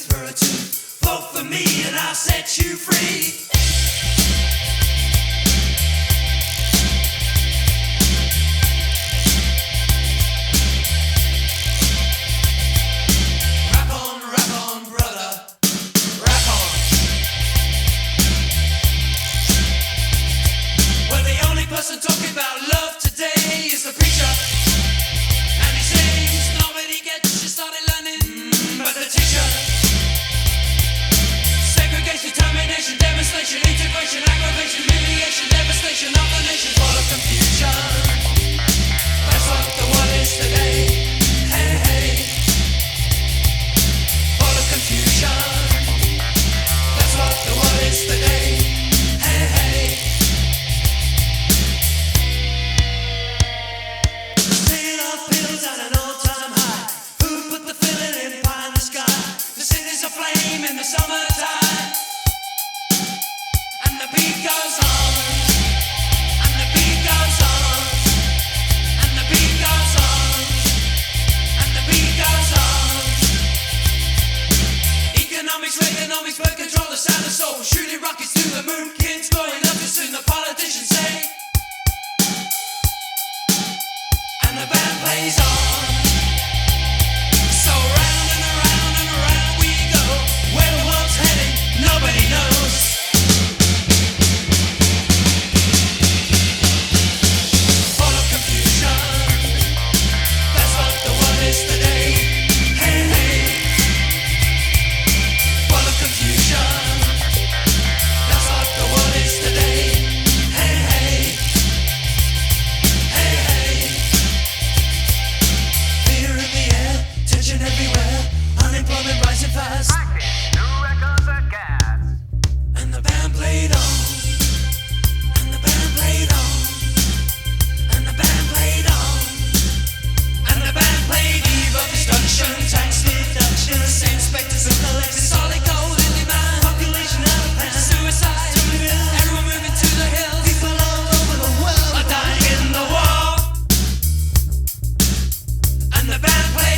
Puritan. Vote for me and I'll set you free. person talking about love today is the preacher. in the summertime. man play.